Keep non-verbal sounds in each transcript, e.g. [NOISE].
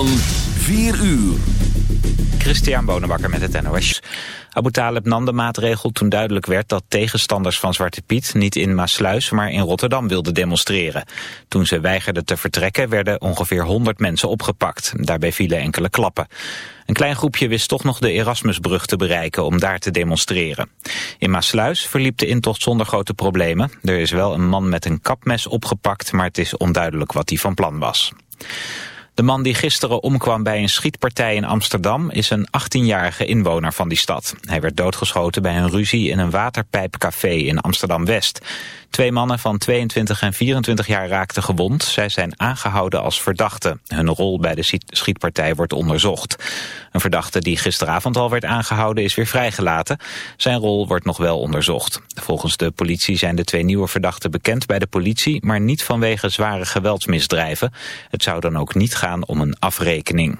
van 4 uur. Christian Bonenbakker met het NOS. Abu Talib nam de maatregel toen duidelijk werd dat tegenstanders van Zwarte Piet niet in Maasluis, maar in Rotterdam wilden demonstreren. Toen ze weigerden te vertrekken werden ongeveer 100 mensen opgepakt. Daarbij vielen enkele klappen. Een klein groepje wist toch nog de Erasmusbrug te bereiken om daar te demonstreren. In Maasluis verliep de intocht zonder grote problemen. Er is wel een man met een kapmes opgepakt, maar het is onduidelijk wat hij van plan was. De man die gisteren omkwam bij een schietpartij in Amsterdam is een 18-jarige inwoner van die stad. Hij werd doodgeschoten bij een ruzie in een waterpijpcafé in Amsterdam-West. Twee mannen van 22 en 24 jaar raakten gewond. Zij zijn aangehouden als verdachten. Hun rol bij de schietpartij wordt onderzocht. Een verdachte die gisteravond al werd aangehouden is weer vrijgelaten. Zijn rol wordt nog wel onderzocht. Volgens de politie zijn de twee nieuwe verdachten bekend bij de politie... maar niet vanwege zware geweldsmisdrijven. Het zou dan ook niet gaan om een afrekening.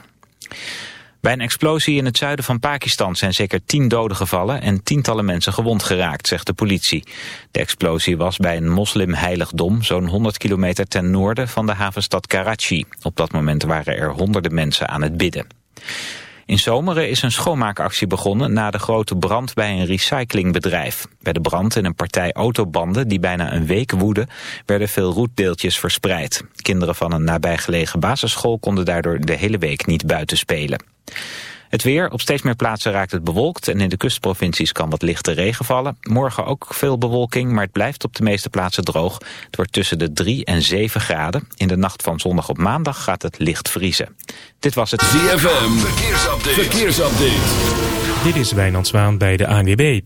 Bij een explosie in het zuiden van Pakistan zijn zeker tien doden gevallen en tientallen mensen gewond geraakt, zegt de politie. De explosie was bij een moslimheiligdom zo'n 100 kilometer ten noorden van de havenstad Karachi. Op dat moment waren er honderden mensen aan het bidden. In Zomeren is een schoonmaakactie begonnen na de grote brand bij een recyclingbedrijf. Bij de brand in een partij autobanden die bijna een week woedde, werden veel roetdeeltjes verspreid. Kinderen van een nabijgelegen basisschool konden daardoor de hele week niet buiten spelen. Het weer, op steeds meer plaatsen raakt het bewolkt en in de kustprovincies kan wat lichte regen vallen. Morgen ook veel bewolking, maar het blijft op de meeste plaatsen droog. Het wordt tussen de 3 en 7 graden. In de nacht van zondag op maandag gaat het licht vriezen. Dit was het ZFM, verkeersupdate. verkeersupdate. Dit is Wijnand Zwaan bij de ANWB.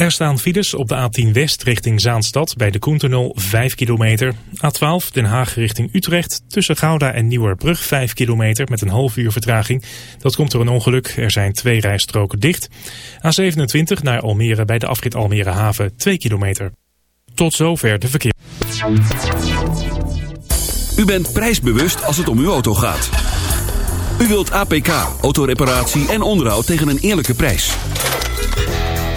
Er staan files op de A10 West richting Zaanstad bij de Koentunnel 5 kilometer. A12 Den Haag richting Utrecht tussen Gouda en Nieuwerbrug 5 kilometer met een half uur vertraging. Dat komt door een ongeluk. Er zijn twee rijstroken dicht. A27 naar Almere bij de afrit Almere Haven 2 kilometer. Tot zover de verkeer. U bent prijsbewust als het om uw auto gaat. U wilt APK, autoreparatie en onderhoud tegen een eerlijke prijs.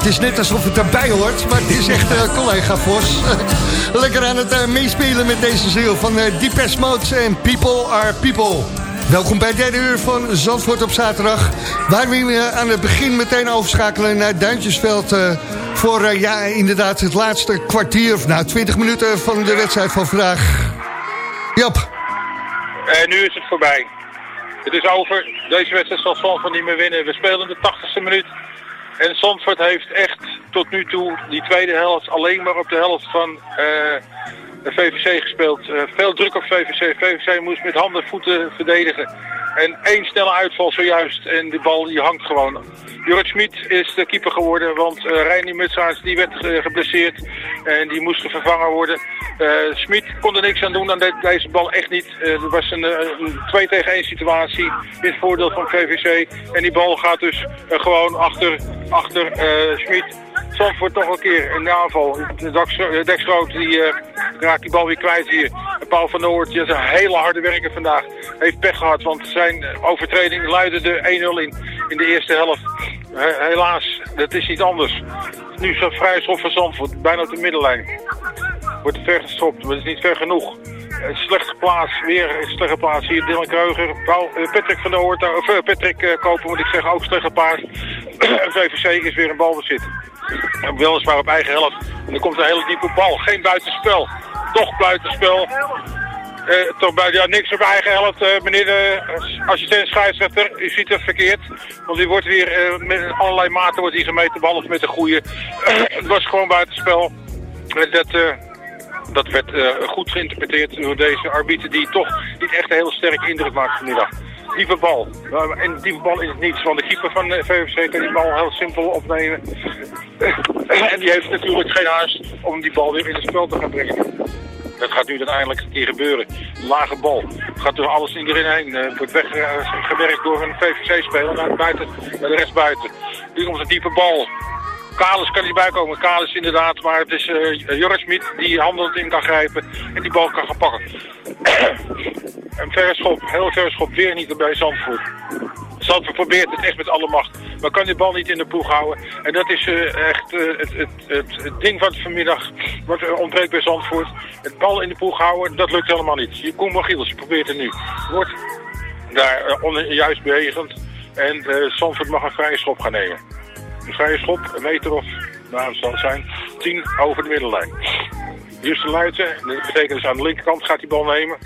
Het is net alsof het erbij hoort, maar het is echt eh, collega Vos. [LAUGHS] Lekker aan het eh, meespelen met deze ziel van uh, Deepest Mode en People Are People. Welkom bij het derde uur van Zandvoort op zaterdag. Waar we eh, aan het begin meteen overschakelen naar Duintjesveld... eh, voor eh, ja, inderdaad het laatste kwartier, of nou 20 minuten van de wedstrijd van vandaag. Jap, En nu is het voorbij. Het is over. Deze wedstrijd zal Zandvoort niet meer winnen. We spelen de 80ste minuut. En Zandvoort heeft echt tot nu toe die tweede helft alleen maar op de helft van eh, de VVC gespeeld. Eh, veel druk op VVC. VVC moest met handen en voeten verdedigen. En één snelle uitval zojuist en de bal die hangt gewoon. Jorrit Schmid is de keeper geworden, want uh, Reinier Mutsaars die werd eh, geblesseerd en die moest vervangen worden. Eh Schmid kon er niks aan doen aan de- deze bal, echt niet. Eh, er was een, eh, een 2 tegen 1 situatie in het voordeel van VVC. En die bal gaat dus eh, gewoon achter, achter eh Schmid. Zandvoort toch een keer in de aanval. De eh, Groot die, eh, raakt die bal weer kwijt hier. Paul van Noord, is een hele harde werker vandaag. Heeft pech gehad, want zijn eh, overtreding luidde de 1-0 in, in de eerste helft. He- helaas, dat is niet anders. Nu zo'n vrije schop van Zandvoort, bijna op de middenlijn. Wordt er ver gestopt, maar het is niet ver genoeg. Een slechte plaats, weer een slechte plaats. Hier Dylan Kreuger, eh, Patrick van der Hoort, of eh, Patrick eh, Koper moet ik zeggen, ook slechte plaats. [CLEARS THROAT] VVC is weer een balbezit. Weliswaar op eigen helft. En er komt een hele diepe bal. Geen buitenspel. Toch buitenspel. Eh, toch bij, ja, niks op eigen helft, eh, meneer de assistent scheidsrechter. U ziet het verkeerd. Want die wordt weer eh, met allerlei maten wordt die gemeten, behalve met de goede. het was gewoon buitenspel. En dat, eh, dat werd eh, goed geïnterpreteerd door deze arbiter die toch niet echt een heel sterke indruk maakt vanmiddag. Diepe bal. Nou, En diepe bal is niets, want de keeper van de VVC kan die bal heel simpel opnemen. [LAUGHS] En die heeft natuurlijk geen haast om die bal weer in het spel te gaan brengen. Dat gaat nu uiteindelijk een keer gebeuren. Lage bal. Gaat door alles iedereen heen. eh, wordt weggewerkt door een VVC-speler naar, buiten, naar de rest buiten. Nu komt een diepe bal. Kalis kan niet bijkomen. Kalis inderdaad, maar het is eh Joris Smit die handelend in kan grijpen en die bal kan gaan pakken. [CLEARS THROAT] een verre schop, heel verre schop, weer niet bij Zandvoort. Zandvoort probeert het echt met alle macht, maar kan die bal niet in de ploeg houden. En dat is eh, echt eh, het, het, het, ding van vanmiddag, wat ontbreekt bij Zandvoort. Het bal in de ploeg houden, dat lukt helemaal niet. Je Koen Magiels probeert het nu. Wordt daar onjuist bewegend en Zandvoort mag een vrije schop gaan nemen. Vrije schop, een meter of, nou het zal zijn, 10 over de middenlijn. Justin Luiten, dat betekent dus aan de linkerkant gaat die bal nemen.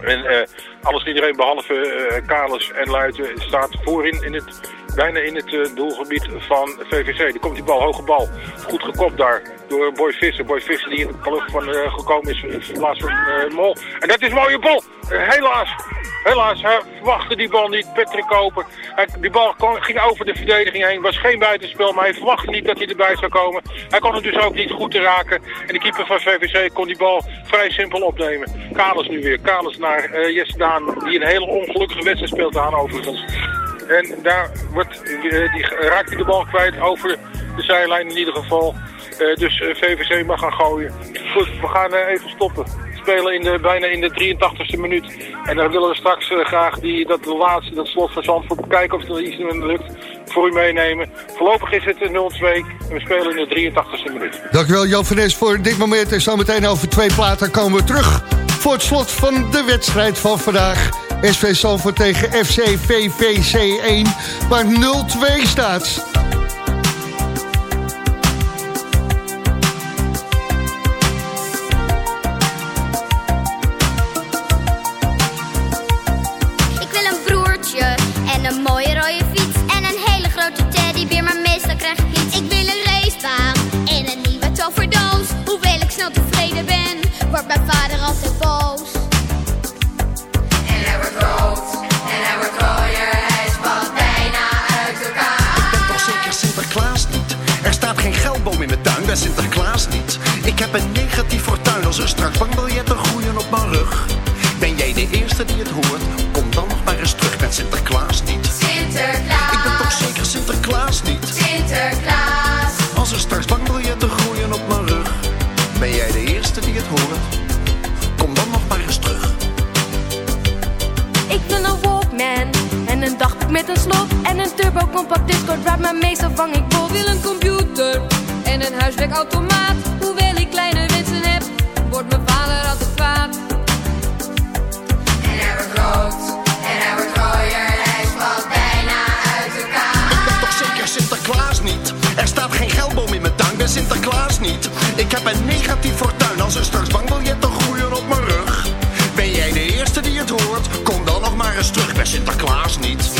En eh, alles en iedereen behalve eh Kalis en Luiten staat voorin in het, bijna in het eh, doelgebied van VVC. Er komt die bal, hoge bal. Goed gekopt daar door Boy Visser. Boy Visser die in de lucht van gekomen is in plaats van Mol. En dat is mooie bal. Helaas. Helaas, hij verwachtte die bal niet. Patrick Koper. Die bal ging over de verdediging heen. Was geen buitenspel, maar hij verwachtte niet dat hij erbij zou komen. Hij kon het dus ook niet goed te raken. En de keeper van VVC kon die bal vrij simpel opnemen. Kalis nu weer. Kalis naar eh, Jesse Daan, die een hele ongelukkige wedstrijd speelt aan overigens. En daar wordt, eh, die, raakt hij de bal kwijt over de zijlijn in ieder geval. Eh, dus VVC mag gaan gooien. Goed, we gaan even stoppen. Spelen in de, bijna in de 83ste minuut. En dan willen we straks eh, graag die, dat laatste, dat slot van Zandvoort, kijken of er iets in lukt, voor u meenemen. Voorlopig is het eh, 0-2 en we spelen in de 83ste minuut. dankjewel Jan van voor dit moment. En zometeen over twee platen komen we terug voor het slot van de wedstrijd van vandaag. SV Zandvoort tegen FC VVC 1, waar 0-2 staat. Hoewel ik snel tevreden ben, wordt mijn vader altijd boos. En hij wordt rood en hij wordt rooier, hij valt bijna uit elkaar. Ik ben toch zeker Sinterklaas niet? Er staat geen geldboom in mijn tuin, ben Sinterklaas niet. Ik heb een negatief fortuin als er straks bankbiljetten groeien op mijn rug. Ben jij de eerste die het hoort? Kom dan nog maar eens terug met Sinterklaas niet. Discord waar mijn meestal vang ik bol. Wil een computer en een huiswerkautomaat. Hoewel ik kleine wensen heb, wordt mijn vader altijd kwaad. En hij wordt rood, en hij wordt gooier, hij valt bijna uit elkaar. Ik ben toch zeker Sinterklaas niet? Er staat geen geldboom in mijn tuin, ben Sinterklaas niet. Ik heb een negatief fortuin, als er straks bankbiljetten groeien op mijn rug. Ben jij de eerste die het hoort? Kom dan nog maar eens terug, ben Sinterklaas niet.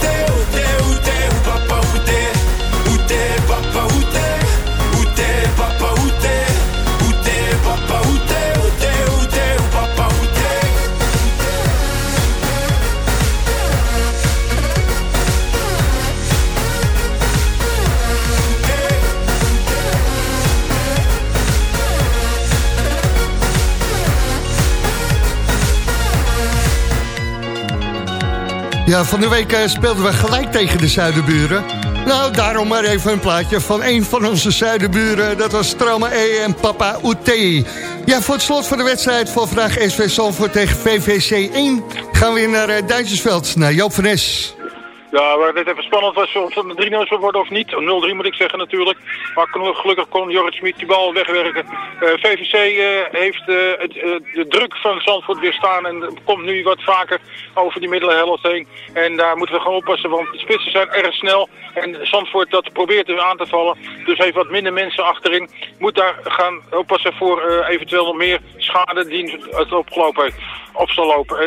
t'es, Ja, van de week eh, speelden we gelijk tegen de zuidenburen. Nou, daarom maar even een plaatje van een van onze zuidenburen. Dat was Trauma E en Papa Oete. Ja, voor het slot van de wedstrijd van vandaag SV Zandvoort tegen VVC 1... gaan we weer naar uh, Duitsersveld, naar Joop van Es. Ja, waar het even spannend was of het een 3-0 zou worden of niet. 0-3 moet ik zeggen natuurlijk. Maar gelukkig kon Jorrit Smit die bal wegwerken. Eh, VVC eh, heeft eh, het, de druk van Zandvoort weerstaan en komt nu wat vaker over die middelenhelft heen. En daar moeten we gewoon oppassen, want de spitsen zijn erg snel. En Zandvoort dat probeert er aan te vallen. Dus heeft wat minder mensen achterin. Moet daar gaan oppassen voor eventueel nog meer schade die het opgelopen heeft. Op zal lopen.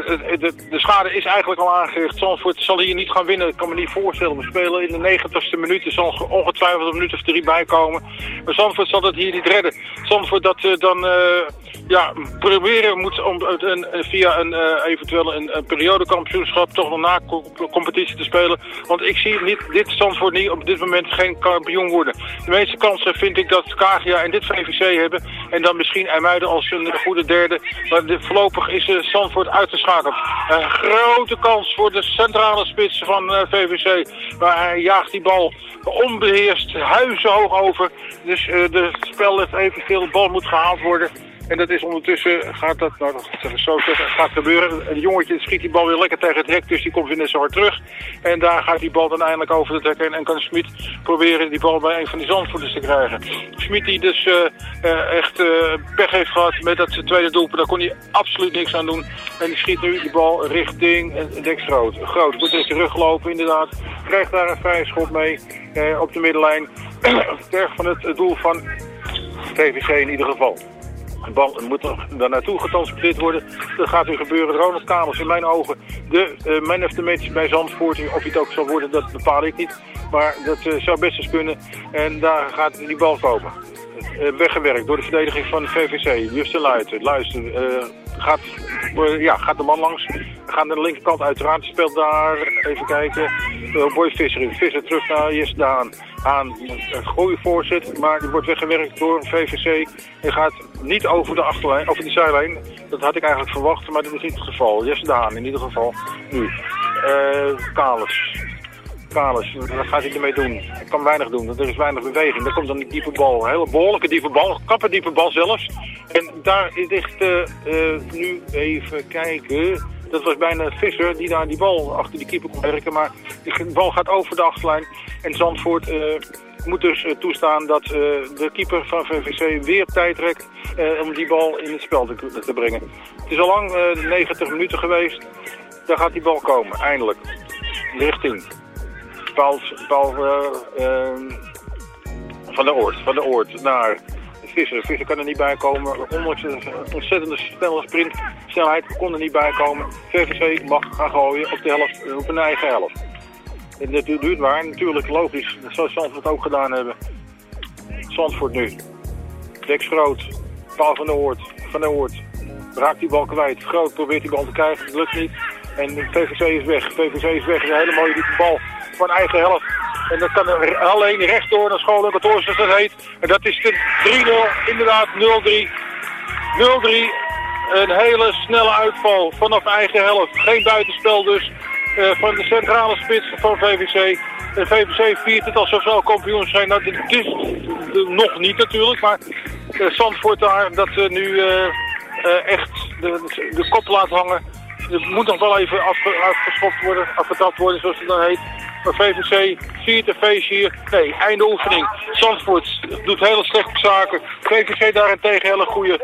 De, de schade is eigenlijk al aangericht. Zandvoort zal hier niet gaan winnen. Ik kan me niet voorstellen. We spelen in de 90ste minuut. Er zal onge- ongetwijfeld een minuut of drie bij komen. Maar Zandvoort zal het hier niet redden. Zandvoort dat eh, dan eh, ja, proberen moet om een, een- via een eh, eventueel een, periodekampioenschap toch nog na co- competitie te spelen. Want ik zie niet, dit Zandvoort niet op dit moment geen kampioen worden. De meeste kansen vind ik dat Kagia en dit VVC hebben. En dan misschien IJmuiden als een goede derde. Maar de, voorlopig is eh, Zandvoort uitgeschakeld. Een grote kans voor de centrale spits van eh, VVC. Maar hij jaagt die bal onbeheerst huizenhoog over. Dus eh, de spel heeft evenveel. De bal moet gehaald worden. En dat is ondertussen, gaat dat, nou dat zo zeggen, gaat gebeuren. Een jongetje schiet die bal weer lekker tegen het hek, dus die komt weer net zo hard terug. En daar gaat die bal dan eindelijk over het hek heen en kan Smit proberen die bal bij een van die zandvoerders te krijgen. Smit die dus eh, eh, echt eh, pech heeft gehad met dat tweede doelpunt, daar kon hij absoluut niks aan doen. En die schiet nu die bal richting Dex Groot. Groot moet er teruglopen inderdaad, krijgt daar een vrije schop mee op de middenlijn. [CLEARS THROAT] Ter van het doel van VVC in ieder geval. De bal moet daar naartoe getransporteerd worden. Dat gaat nu gebeuren. Ronald Kamers in mijn ogen de man of the match bij Zandvoort. Of hij het ook zal worden, dat bepaal ik niet. Maar dat eh, zou best eens kunnen. En daar gaat die bal komen. Eh, weggewerkt door de verdediging van de VVC. Justin Luiten. Luister, eh, gaat, ja, gaat de man langs. Gaat aan de linkerkant uiteraard. Speelt daar, even kijken, uh, Boy Visser in. Visser terug naar Jes Daan. Aan een goede voorzet, maar die wordt weggewerkt door een VVC. Hij gaat niet over de achterlijn, over de zijlijn. Dat had ik eigenlijk verwacht, maar dat is niet het geval. Jes Daan in ieder geval. Nu. Eh Kalis. Kalis, wat gaat hij ermee doen? Hij kan weinig doen, er is weinig beweging. Daar komt dan die diepe bal, hele behoorlijke diepe bal, kappen diepe bal zelfs. En daar ligt eh, eh, nu even kijken. Dat was bijna Visser die daar die bal achter die keeper kon werken. Maar de bal gaat over de achterlijn. En Zandvoort eh, moet dus eh, toestaan dat eh, de keeper van VVC weer tijd trekt om die bal in het spel te, te brengen. Het is al lang eh, 90 minuten geweest. Daar gaat die bal komen, eindelijk. Richting Paul, van de Oort, van de Oort naar Visser. Visser kan er niet bij komen. Ondanks een ontzettende snelle sprint, snelheid kon er niet bij komen. VVC mag gaan gooien op de helft, op hun eigen helft. En dat du- duurt waar, natuurlijk, logisch. Dat zou Zandvoort ook gedaan hebben. Zandvoort nu. Dex Groot, Paul van der Oort, van der Oort. Raakt die bal kwijt. Groot probeert die bal te krijgen, het lukt niet. En de VVC is weg. VVC is weg. Een hele mooie diepe bal van eigen helft. En dat kan alleen rechtdoor naar school en kantoor, zoals dat heet. En dat is de 3-0, inderdaad 0-3. 0-3. Een hele snelle uitval vanaf eigen helft. Geen buitenspel dus eh, van de centrale spits van VVC. De VVC viert het alsof ze al kampioen zijn. Nou, is eh, nog niet natuurlijk, maar uh, daar dat ze nu echt de, de kop laat hangen. Het moet nog wel even afge, afgeschopt worden, afgetapt worden zoals het dan heet. Maar VVC viert een feestje hier. Nee, einde oefening. Zandvoort doet hele slechte zaken. VVC daarentegen hele goede.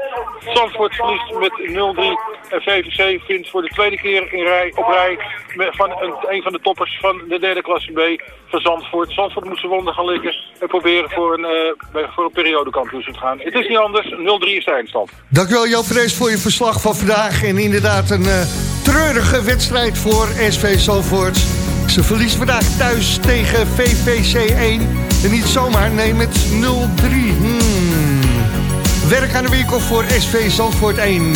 Zandvoort verliest met 0-3. En VVC vindt voor de tweede keer in rij, op rij van een, een van de toppers van de derde klasse B van Zandvoort. Zandvoort moet zijn wonden gaan likken en proberen voor een, uh, voor een te gaan. Het is niet anders. 0-3 is de eindstand. Dankjewel Joop Vrees voor je verslag van vandaag. En inderdaad een uh, treurige wedstrijd voor SV Zandvoort. Ze verliest vandaag thuis tegen VVC 1. En niet zomaar, nee, met 0-3. Hmm. Werk aan de winkel voor SV Zandvoort 1.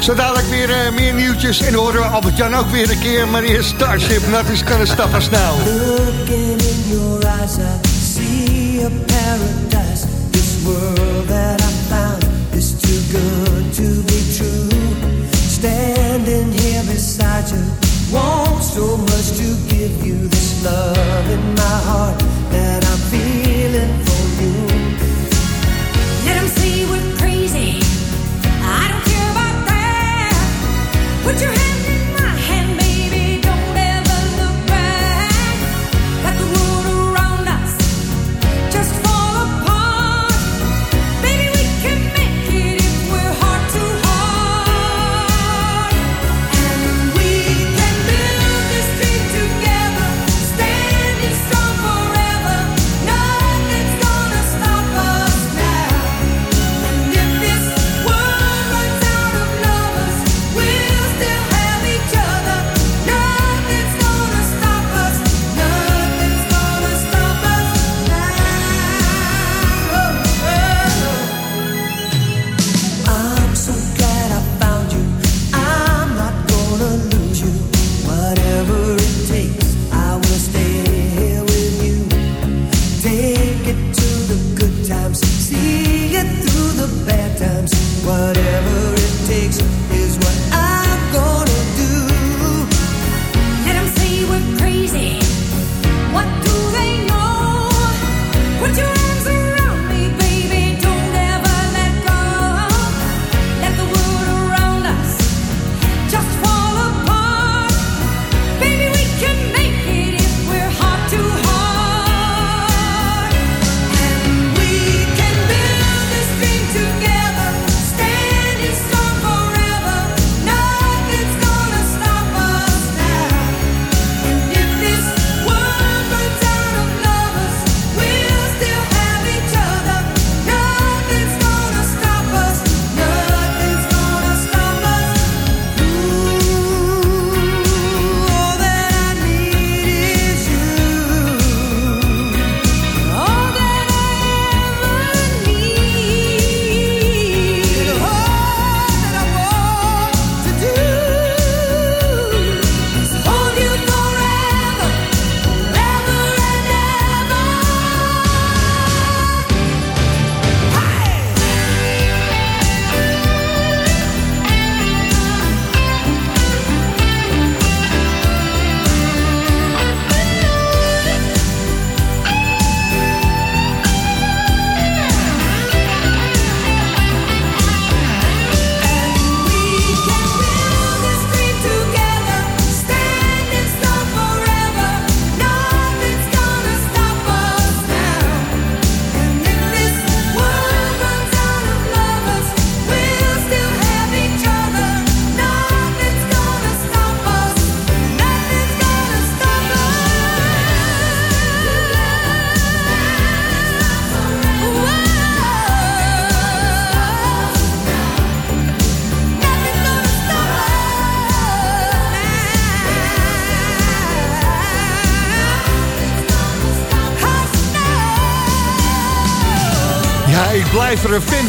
Zo dadelijk weer uh, meer nieuwtjes en horen we Albert-Jan ook weer een keer. Maar eerst Starship, nothing's gonna stop us now. Looking in your eyes, I see a paradise. This world that I found is too good to be true. Standing here beside you, want so much to give you this love in my heart that I'm feeling for you. Say we're crazy. I don't care about that. Put your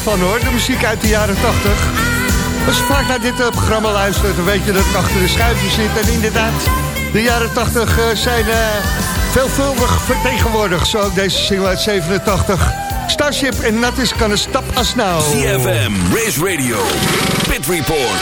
van hoor, de muziek uit de jaren 80. Als je vaak naar dit eh, programma luistert, dan weet je dat ik achter de schuiven zit. En inderdaad, de jaren 80 eh, zijn eh, veelvuldig vertegenwoordigd. Zo ook deze single uit 87. Starship en dat is kan een stap als nou. CFM, Race Radio, Pit Report.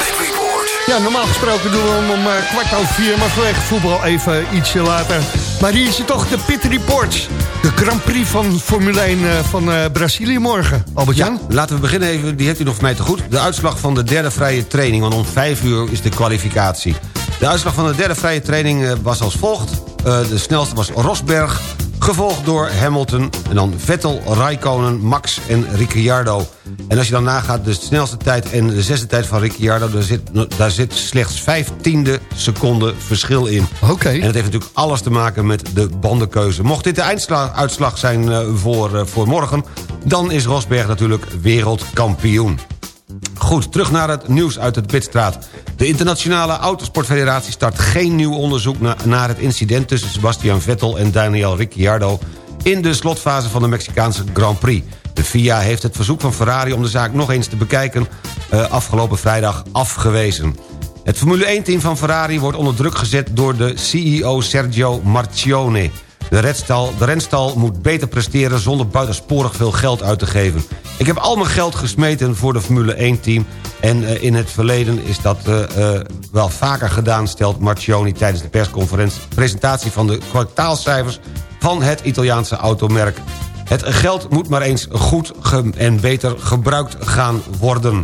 Ja, normaal gesproken doen we hem om kwart over vier, maar vanwege voetbal even ietsje later. Maar hier is het toch de Pit Report. De Grand Prix van Formule 1 eh, van eh, Brazilië morgen. Albert-Jan? Ja, laten we beginnen even, die hebt u nog voor mij te goed. De uitslag van de derde vrije training, want om vijf uur is de kwalificatie. De uitslag van de derde vrije training eh, was als volgt. De snelste was Rosberg, gevolgd door Hamilton... en dan Vettel, Raikkonen, Max en Ricciardo. En als je dan nagaat de snelste tijd en de zesde tijd van Ricciardo... daar zit, daar zit slechts vijftiende seconde verschil in. Oké. En dat heeft natuurlijk alles te maken met de bandenkeuze. Mocht dit de einduitslag zijn eh, voor, eh, voor morgen... dan is Rosberg natuurlijk wereldkampioen. Goed, terug naar het nieuws uit het Pitstraat. De Internationale Autosportfederatie start geen nieuw onderzoek... na- naar het incident tussen Sebastian Vettel en Daniel Ricciardo... in de slotfase van de Mexicaanse Grand Prix. De FIA heeft het verzoek van Ferrari om de zaak nog eens te bekijken... eh, afgelopen vrijdag afgewezen. Het Formule 1-team van Ferrari wordt onder druk gezet... door de CEO Sergio Marchione. De, redstal, de moet beter presteren zonder buitensporig veel geld uit te geven. Ik heb al mijn geld gesmeten voor de Formule 1-team... en eh, in het verleden is dat eh, wel vaker gedaan... stelt Marchioni tijdens de persconferentie... presentatie van de kwartaalcijfers van het Italiaanse automerk. Het geld moet maar eens goed en beter gebruikt gaan worden.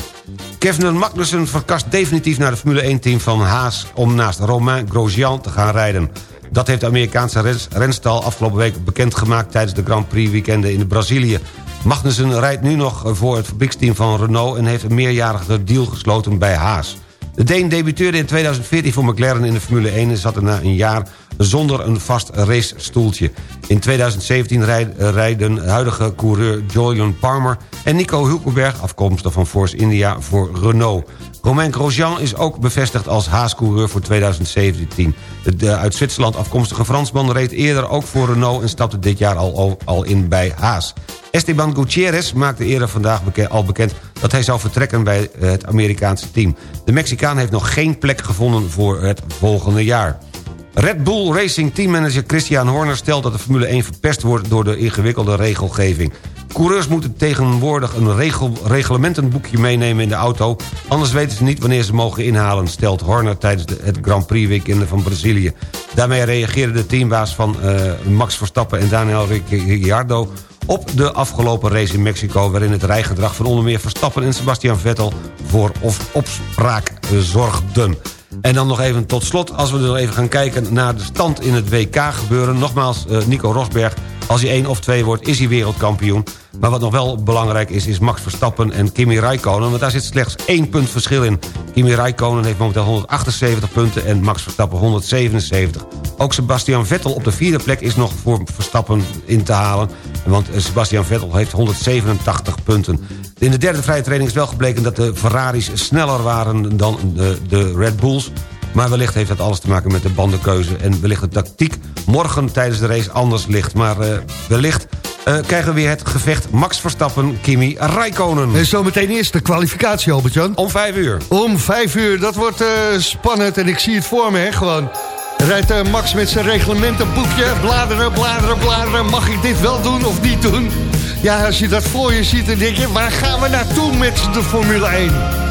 Kevin Magnussen verkast definitief naar het Formule 1-team van Haas... om naast Romain Grosjean te gaan rijden. Dat heeft de Amerikaanse rens- renstal afgelopen week bekendgemaakt... tijdens de Grand Prix weekenden in Brazilië. Magnussen rijdt nu nog voor het fabrieksteam van Renault... en heeft een meerjarige deal gesloten bij Haas. De Deen debuteerde in 2014 voor McLaren in de Formule 1... en zat er na een jaar zonder een vast racestoeltje. In 2017 rijd- rijden huidige coureur Julian Palmer... en Nico Hulkenberg, afkomstig van Force India, voor Renault. Romain Grosjean is ook bevestigd als Haas-coureur voor 2017. De, uit Zwitserland afkomstige Fransman reed eerder ook voor Renault... en stapte dit jaar al, al in bij Haas. Esteban Gutierrez maakte eerder vandaag al bekend... dat hij zou vertrekken bij het Amerikaanse team. De Mexicaan heeft nog geen plek gevonden voor het volgende jaar. Red Bull Racing teammanager Christian Horner stelt dat de Formule 1 verpest wordt door de ingewikkelde regelgeving. Coureurs moeten tegenwoordig een regel, reglementenboekje meenemen in de auto... anders weten ze niet wanneer ze mogen inhalen... stelt Horner tijdens de- het Grand Prix weekend van Brazilië. Daarmee reageerde de teambaas van eh, Max Verstappen en Daniel Ricciardo... op de afgelopen race in Mexico... waarin het rijgedrag van onder meer Verstappen en Sebastian Vettel... voor of opspraak zorgden. En dan nog even tot slot, als we er even gaan kijken naar de stand in het WK-gebeuren. Nogmaals, eh, Nico Rosberg, als hij 1 of 2 wordt, is hij wereldkampioen. Maar wat nog wel belangrijk is, is Max Verstappen en Kimi Räikkönen. Want daar zit slechts één punt verschil in. Kimi Räikkönen heeft momenteel 178 punten en Max Verstappen 177. Ook Sebastian Vettel op de vierde plek is nog voor Verstappen in te halen. Want eh, Sebastian Vettel heeft 187 punten. In de derde vrije training is wel gebleken dat de Ferraris sneller waren dan de, de Red Bulls. Maar wellicht heeft dat alles te maken met de bandenkeuze... en wellicht de tactiek morgen tijdens de race anders ligt. Maar eh, wellicht eh, krijgen we weer het gevecht Max Verstappen, Kimi Räikkönen. En zometeen eerst de kwalificatie, Albert-Jan. Om vijf uur. Om vijf uur, dat wordt eh, spannend en ik zie het voor me, hè, gewoon. Rijdt Max met zijn reglementenboekje, bladeren, bladeren, bladeren. Mag ik dit wel doen of niet doen? Ja, als je dat voor je ziet, dan denk je, waar gaan we naartoe met de Formule 1?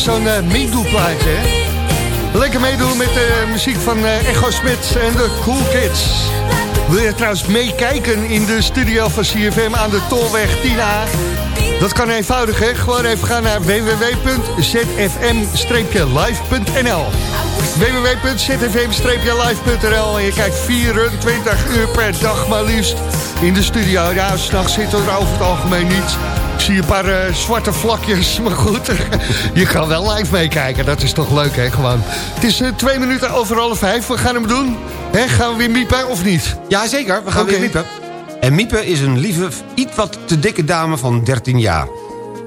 zo'n uh? Lekker meedoen met de muziek van eh, Echo Smit en de Cool Kids. Wil je trouwens meekijken in de studio van CFM aan de Tolweg 10A? Dat kan eenvoudig, hè? Gewoon even gaan naar www.zfm-live.nl www.zfm-live.nl En je kijkt 24 uur per dag maar liefst in de studio. Ja, s'nachts zitten er over het algemeen niet. Zie een paar eh, zwarte vlakjes, maar goed. [LAUGHS] je kan wel live meekijken, dat is toch leuk, hè? Gewoon. Het is eh, twee minuten over half vijf. We gaan hem doen. Hè, gaan we weer miepen of niet? Ja, zeker. We gaan weer miepen. En Miepe is een lieve, iets wat te dikke dame van 13 jaar.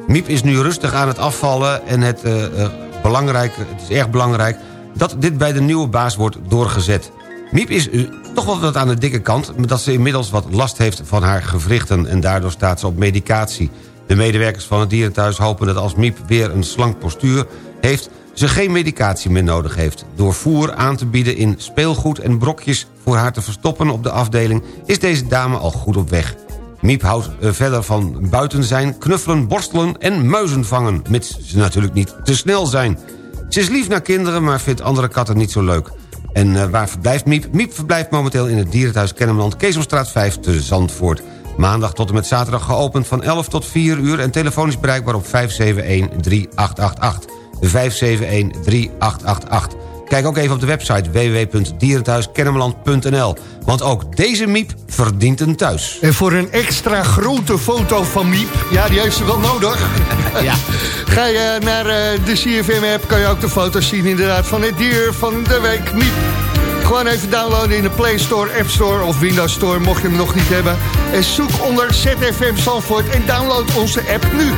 Miep is nu rustig aan het afvallen en het, eh, belangrijk, het is erg belangrijk... dat dit bij de nieuwe baas wordt doorgezet. Miep is toch wel wat aan de dikke kant... omdat ze inmiddels wat last heeft van haar gewrichten... en daardoor staat ze op medicatie. De medewerkers van het dierenthuis hopen dat als Miep weer een slank postuur heeft... ze geen medicatie meer nodig heeft. Door voer aan te bieden in speelgoed en brokjes voor haar te verstoppen op de afdeling... is deze dame al goed op weg. Miep houdt eh, verder van buiten zijn, knuffelen, borstelen en muizen vangen... mits ze natuurlijk niet te snel zijn. Ze is lief naar kinderen, maar vindt andere katten niet zo leuk. En eh, waar verblijft Miep? Miep verblijft momenteel in het dierenthuis Kennemerland... Keesomstraat 5 te Zandvoort. Maandag tot en met zaterdag geopend van 11 tot 4 uur... en telefonisch bereikbaar op 571-3888. 571-3888. Kijk ook even op de website www.dierenthuiskennemerland.nl. Want ook deze Miep verdient een thuis. En voor een extra grote foto van Miep, ja, die heeft ze wel nodig. [LAUGHS] Ja. Ga je naar eh, de CFM-app, kan je ook de foto's zien inderdaad van het dier van de week, Miep. Gewoon even downloaden in de Play Store, App Store of Windows Store, mocht je hem nog niet hebben. En zoek onder ZFM Zandvoort en download onze app nu.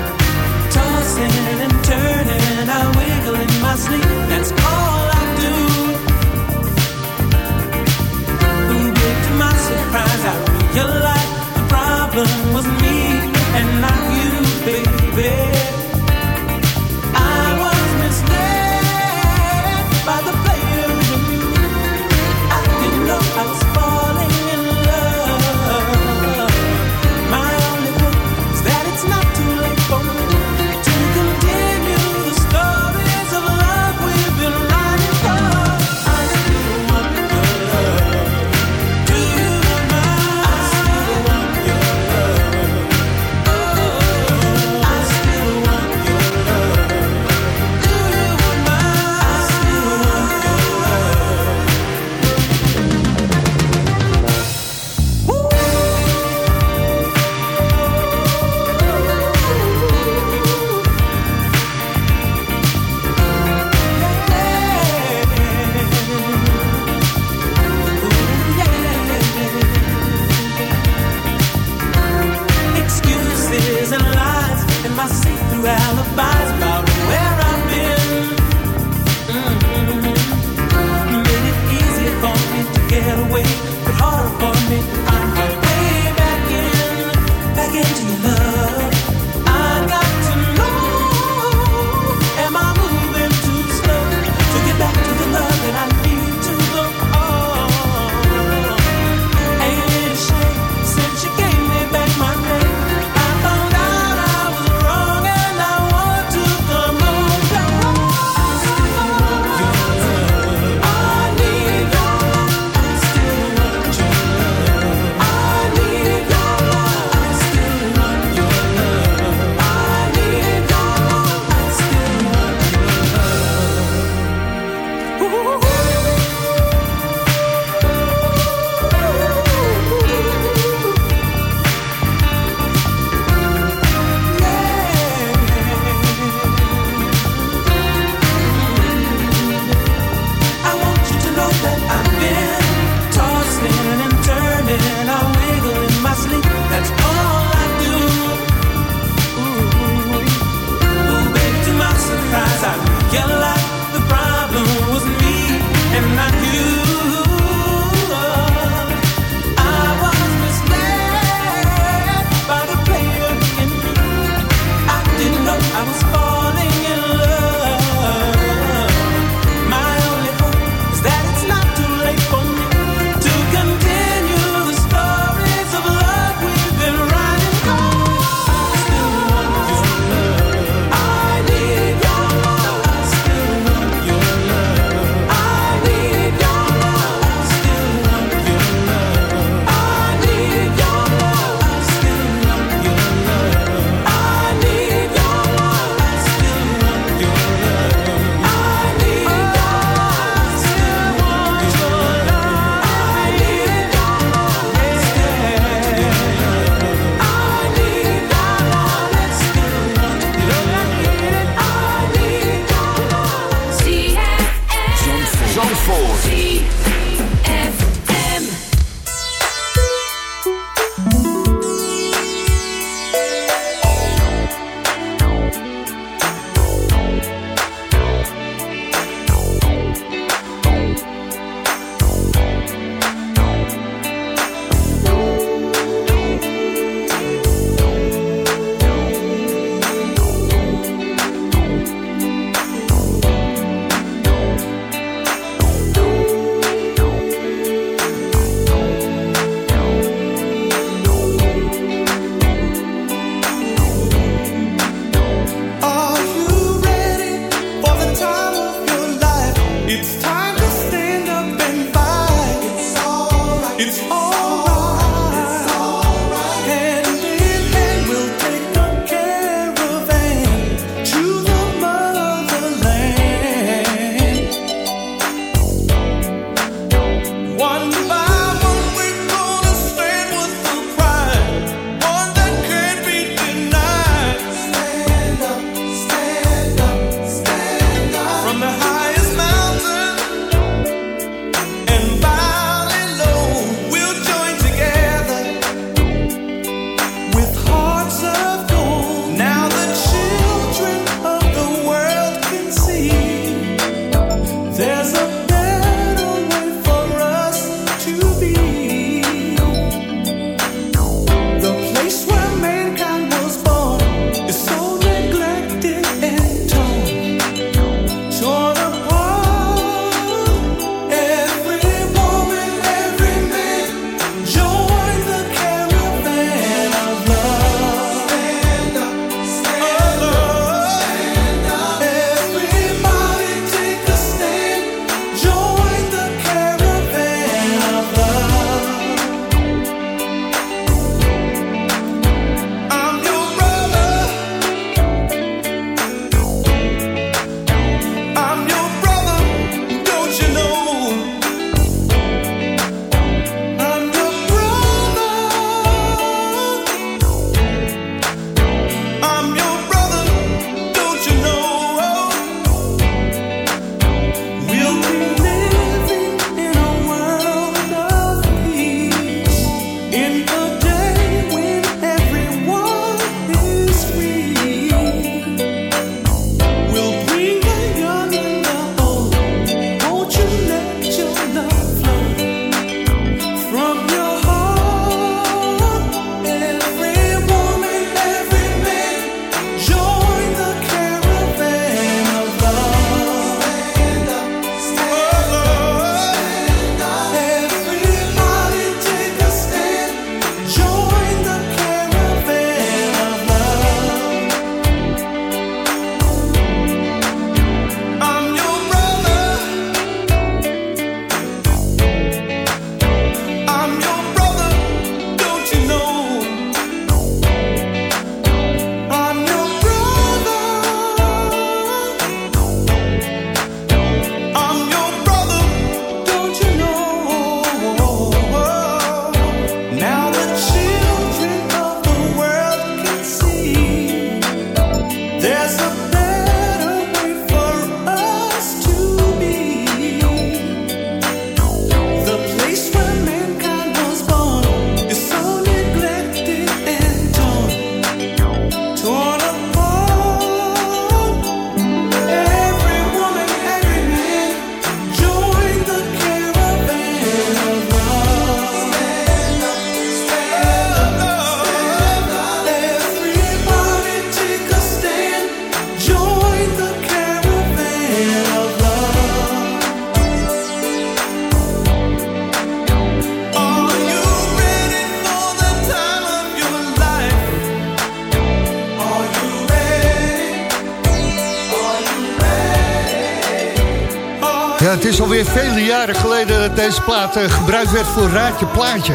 Deze plaat eh, gebruikt werd voor Raadje Plaatje.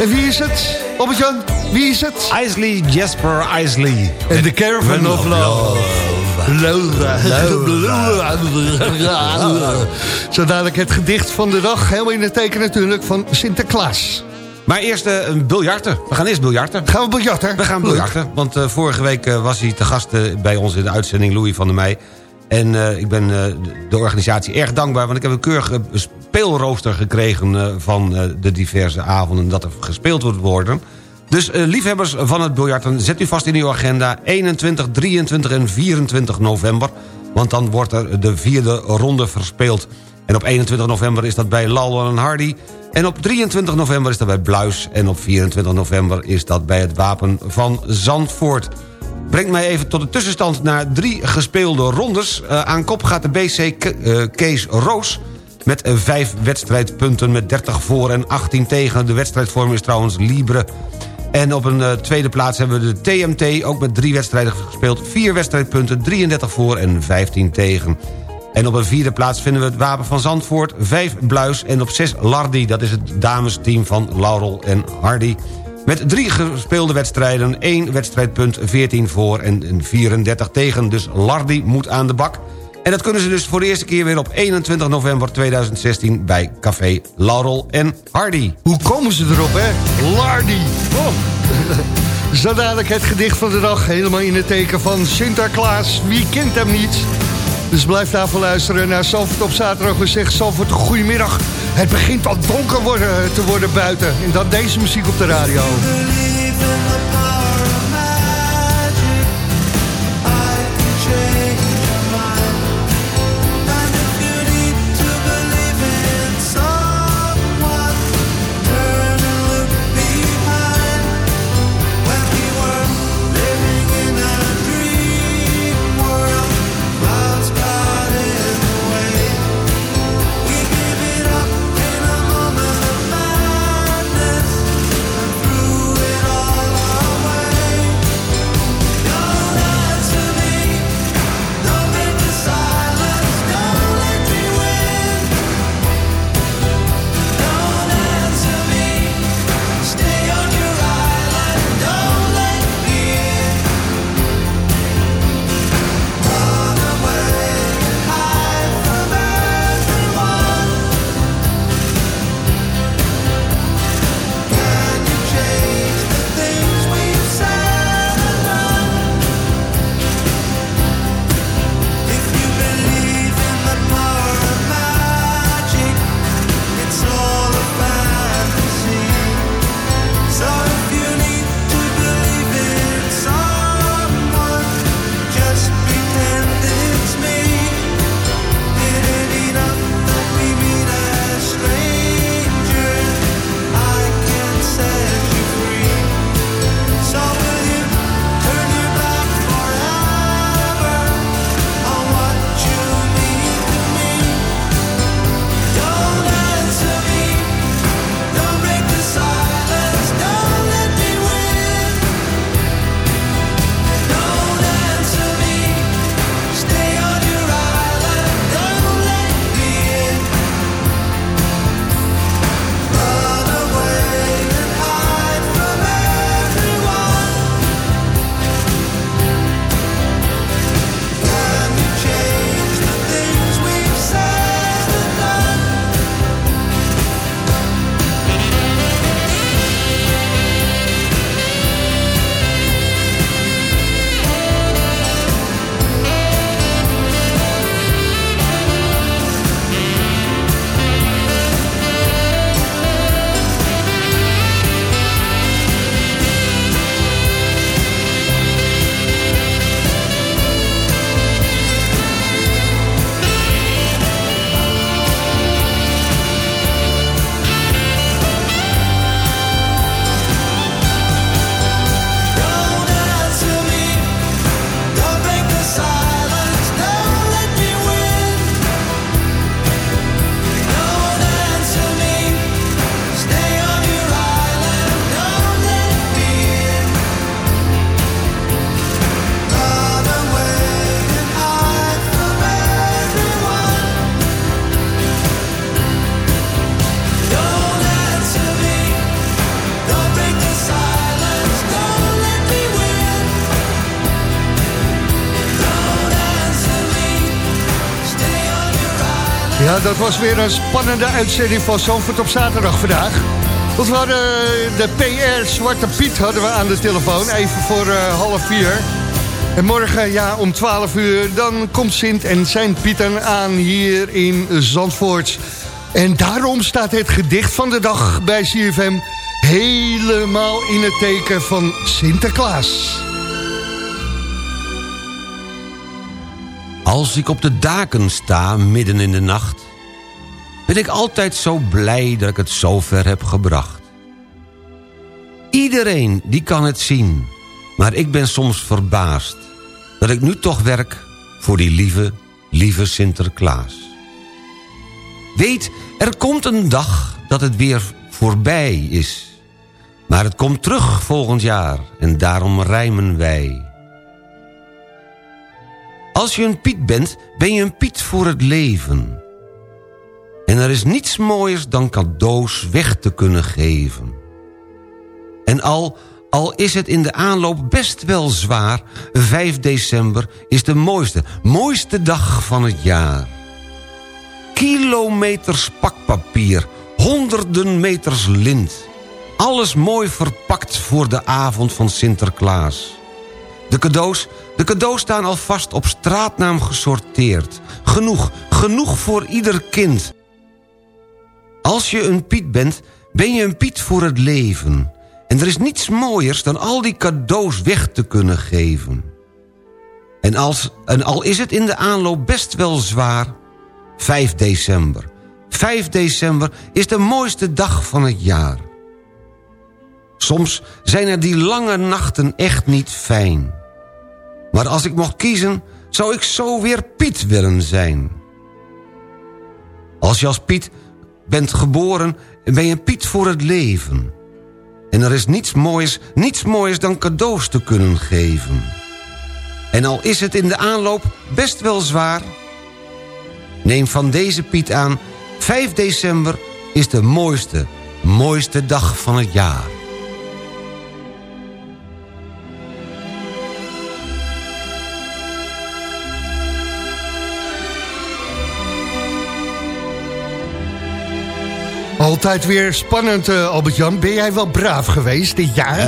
En wie is het? Albert-Jan, wie is het? Isley Jasper Isley. En de Caravan of Love. [LAUGHS] Zo dadelijk het gedicht van de dag. Helemaal in het teken natuurlijk van Sinterklaas. Maar eerst eh, een biljarten. We gaan eerst biljarten. Gaan we biljarten? We gaan biljarten. Want eh, vorige week was hij te gast bij ons in de uitzending, Louis van der Meij. En ik ben de organisatie erg dankbaar... want ik heb een keurige speelrooster gekregen... eh, van eh, de diverse avonden dat er gespeeld wordt worden. Dus eh, liefhebbers van het biljarten, zet u vast in uw agenda... 21, 23 en 24 november. Want dan wordt er de vierde ronde verspeeld. En op 21 november is dat bij Lal en Hardy... En op 23 november is dat bij Bluis. En op 24 november is dat bij het Wapen van Zandvoort. Brengt mij even tot de tussenstand naar drie gespeelde rondes. Aan kop gaat de BC Kees Roos... met vijf wedstrijdpunten met 30 voor en 18 tegen. De wedstrijdvorm is trouwens Libre. En op een eh, tweede plaats hebben we de TMT... ook met drie wedstrijden gespeeld. Vier wedstrijdpunten, 33 voor en 15 tegen. En op een vierde plaats vinden we het Wapen van Zandvoort... vijf Bluis en op zes Lardy. Dat is het damesteam van Laurel en Hardy. Met drie gespeelde wedstrijden, één wedstrijdpunt, 14 voor en een 34 tegen. Dus Lardy moet aan de bak. En dat kunnen ze dus voor de eerste keer weer op 21 november 2016... bij Café Laurel en Hardy. Hoe komen ze erop, hè? Lardy. Oh. [LAUGHS] Zo dadelijk het gedicht van de dag. Helemaal in het teken van Sinterklaas. Wie kent hem niet? Dus blijf daarvoor luisteren naar Zalvoort op zaterdag. We zeggen Zalvoort, goedemiddag. Het begint al donker worden, te worden buiten. En dan deze muziek op de radio. Ja, dat was weer een spannende uitzending van Zandvoort op zaterdag vandaag. Want we hadden eh, de PR Zwarte Piet hadden we aan de telefoon, even voor eh, half vier. En morgen, ja, om 12 uur, dan komt Sint en zijn Pieten aan hier in Zandvoort. En daarom staat het gedicht van de dag bij CFM helemaal in het teken van Sinterklaas. Als ik op de daken sta midden in de nacht... ben ik altijd zo blij dat ik het zover heb gebracht. Iedereen die kan het zien, maar ik ben soms verbaasd... dat ik nu toch werk voor die lieve, lieve Sinterklaas. Weet, er komt een dag dat het weer voorbij is... maar het komt terug volgend jaar en daarom rijmen wij... Als je een Piet bent, ben je een Piet voor het leven. En er is niets mooiers dan cadeaus weg te kunnen geven. En al, al is het in de aanloop best wel zwaar... 5 december is de mooiste, mooiste dag van het jaar. Kilometers pakpapier, honderden meters lint. Alles mooi verpakt voor de avond van Sinterklaas. De cadeaus, de cadeaus staan alvast op straatnaam gesorteerd. Genoeg, genoeg voor ieder kind. Als je een Piet bent, ben je een Piet voor het leven. En er is niets mooiers dan al die cadeaus weg te kunnen geven. En, als, en al is het in de aanloop best wel zwaar... 5 december. 5 december is de mooiste dag van het jaar. Soms zijn er die lange nachten echt niet fijn. Maar als ik mocht kiezen, zou ik zo weer Piet willen zijn. Als je als Piet bent geboren, ben je Piet voor het leven. En er is niets moois, niets moois dan cadeaus te kunnen geven. En al is het in de aanloop best wel zwaar... neem van deze Piet aan, 5 december is de mooiste, mooiste dag van het jaar. Altijd weer spannend, eh, Albert-Jan. Ben jij wel braaf geweest dit jaar?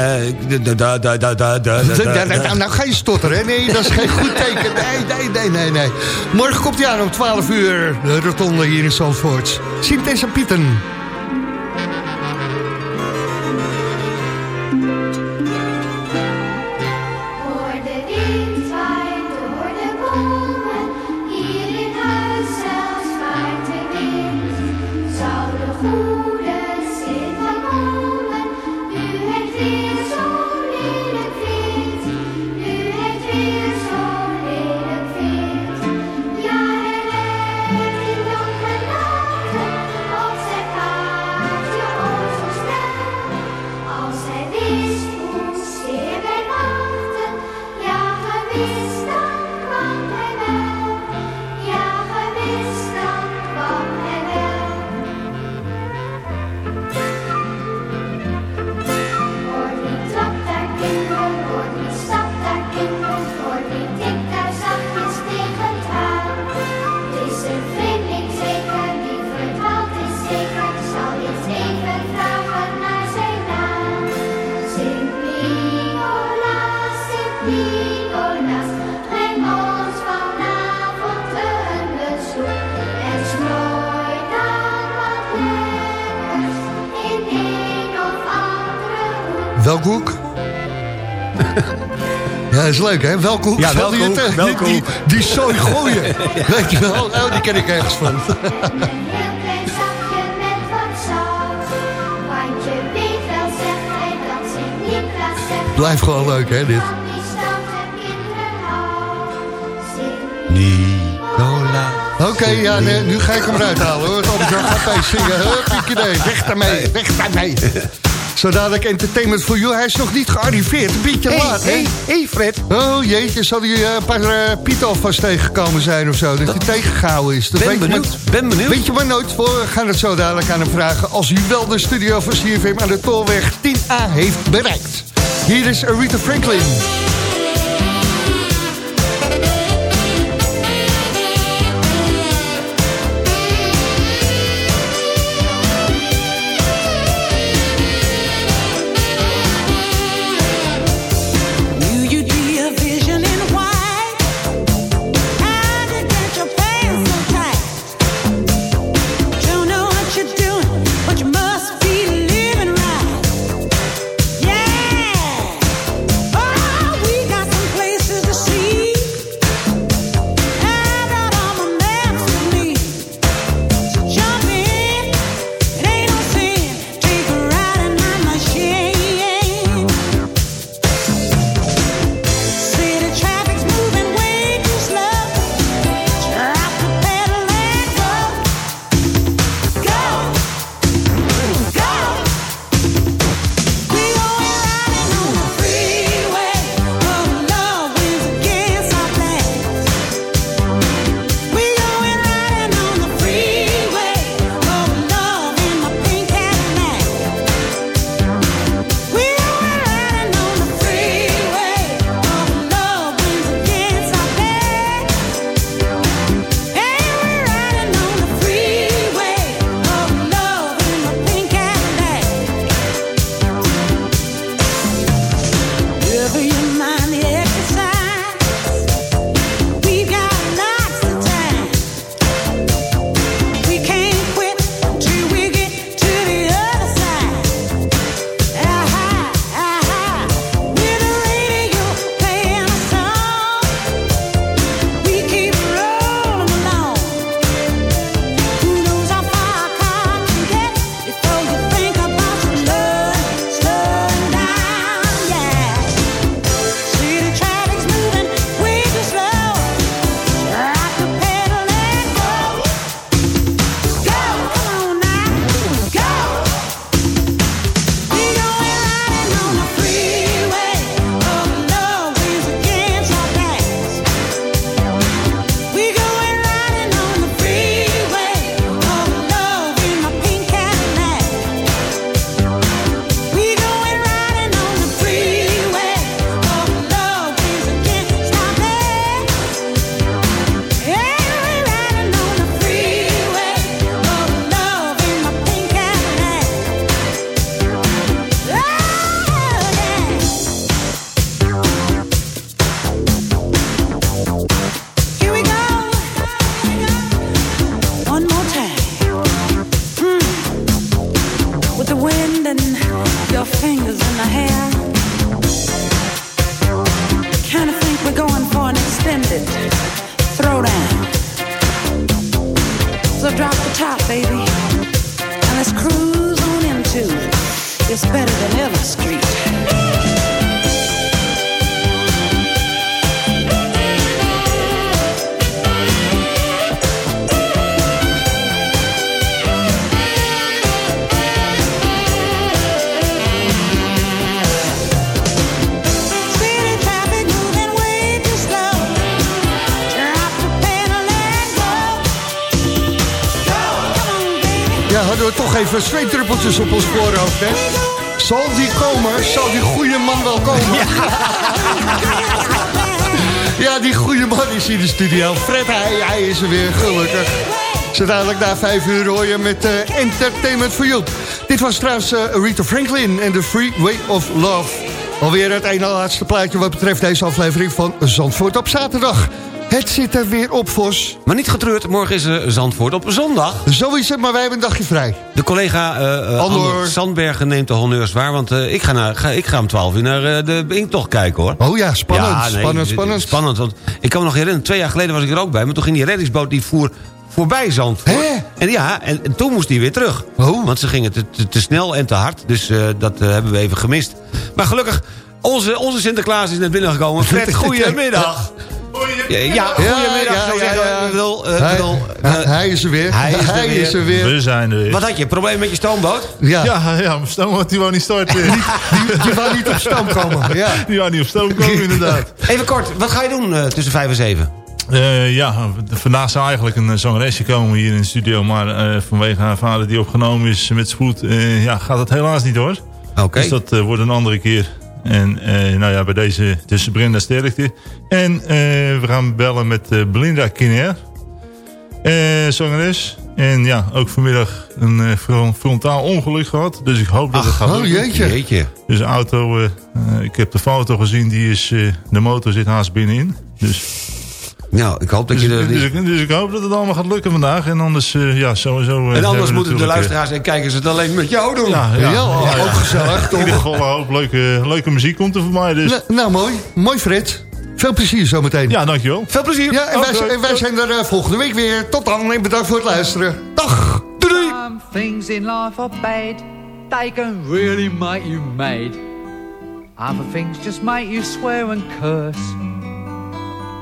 Nou, ga je stotteren? Nee, dat is geen goed teken. Nee, nee, nee, nee, nee. Morgen komt hij aan om 12 uur. De rotonde hier in Zandvoort. Sint en. Pieten. Is leuk, hè? Welke hoek Ja, zal welke die het, hoek, eh, welke die, hoek? die zooi gooien? [LAUGHS] Weet je wel? Oh, die ken ik ergens van. [LAUGHS] Blijft gewoon leuk, hè, dit? Die Nicola. Oké, ja, nee, nu ga ik hem eruit halen, hoor. Albert-Jan gaat mee zingen. Hup, nee, weg daarmee, weg daarmee. Zo dadelijk Entertainment for You. Hij is nog niet gearriveerd. Een beetje Hey, laat, hè? hey, hey Fred. Oh jeetje, zal hij eh, een paar uh, Piet alvast tegengekomen zijn of zo? Dat hij tegengehouden is. Dat Ben benieuwd, maar- ben benieuwd. Weet je maar nooit voor. We gaan het zo dadelijk aan hem vragen. Als hij wel de studio van CFM aan de Tolweg 10A heeft bereikt. Hier is Aretha Franklin. Hadden we toch even zweetdruppeltjes op ons voorhoofd, hè? Zal die komen? Zal die goede man wel komen? Ja, [LAUGHS] die goede man is in de studio. Fred, hij, hij is er weer, gelukkig. Zo dadelijk na vijf uur hoor je met eh, Entertainment for You. Dit was trouwens eh, Rita Franklin en The Free Way of Love. Alweer het ene laatste plaatje wat betreft deze aflevering van Zandvoort op zaterdag. Het zit er weer op, Vos. Maar niet getreurd, morgen is er Zandvoort op zondag. Zo is het, maar wij hebben een dagje vrij. De collega eh, eh, Andor. Sandbergen neemt de honneurs waar... want eh, ik, ga naar, ga, ik ga om 12 uur naar de Inktocht kijken, hoor. Oh ja, spannend, Ja, nee, spannend, spannend. Spannend, want ik kan me nog herinneren... twee jaar geleden was ik er ook bij... maar toen ging die reddingsboot die voer voorbij Zandvoort. En ja, en, en toen moest hij weer terug. Oh. Want ze gingen te, te, te snel en te hard. Dus dat hebben we even gemist. Maar gelukkig, onze, onze Sinterklaas is net binnengekomen. Fred, [LAUGHS] goedemiddag. Ja, goedemiddag. ja, zou ja, zeggen. ja. Ik bedoel, eh, ik Hij, is er weer. hij is er weer. is er weer. We zijn er weer. Wat had je? Probleem met je stoomboot? Ja. Ja, ja, mijn stoom die wou niet starten. Die, die wou niet op stoom komen. [LAUGHS] Ja. Die wou niet op stoom komen, inderdaad. Even kort, wat ga je doen eh, tussen vijf en zeven? Eh, ja, vandaag zou eigenlijk een eh, zangeresje komen hier in de studio. Maar eh, vanwege haar vader die opgenomen is met spoed, eh, ja, gaat het helaas niet hoor. Oké. Dus dat eh, wordt een andere keer. En eh, nou ja, bij deze tussen Brenda Sterkte. En eh, we gaan bellen met eh, Belinda Kiner. Eh zangeres. En ja, ook vanmiddag een eh, fron- frontaal ongeluk gehad. Dus ik hoop dat het gaat oh lukken. jeetje. Jeetje. Dus de auto, ik heb de foto gezien, die is, eh, de motor zit haast binnenin. Dus, Nou, ik hoop dat dus, je er dus, niet... ik, dus ik hoop dat het allemaal gaat lukken vandaag. En anders, eh, ja, sowieso... eh, En anders moeten de eh, luisteraars en kijkers het alleen met jou doen. Ja, ja, Ja, ja, ook gezellig, In ieder toch? geval een hoop leuke, leuke muziek komt er voor mij. Dus. Nou, nou, mooi. Mooi, Fred. Veel plezier zometeen. Ja, dankjewel. Veel plezier. Ja, en wij, Oké. en wij zijn er eh, volgende week weer. Tot dan en bedankt voor het luisteren. Dag. Doei doei. Some things in life are bad. They can really make you mad. Other things just make you swear and curse.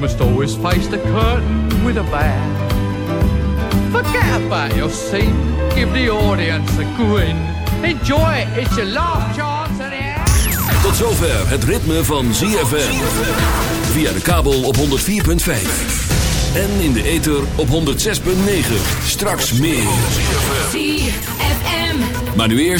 must always face the curtain with a bow. Forget about your scene, give the audience a grin. Enjoy it, it's your last chance anyhow. Tot zover het ritme van ZFM. Via de kabel op 104.5. En in de ether op 106.9. Straks meer. ZFM. Maar nu eerst...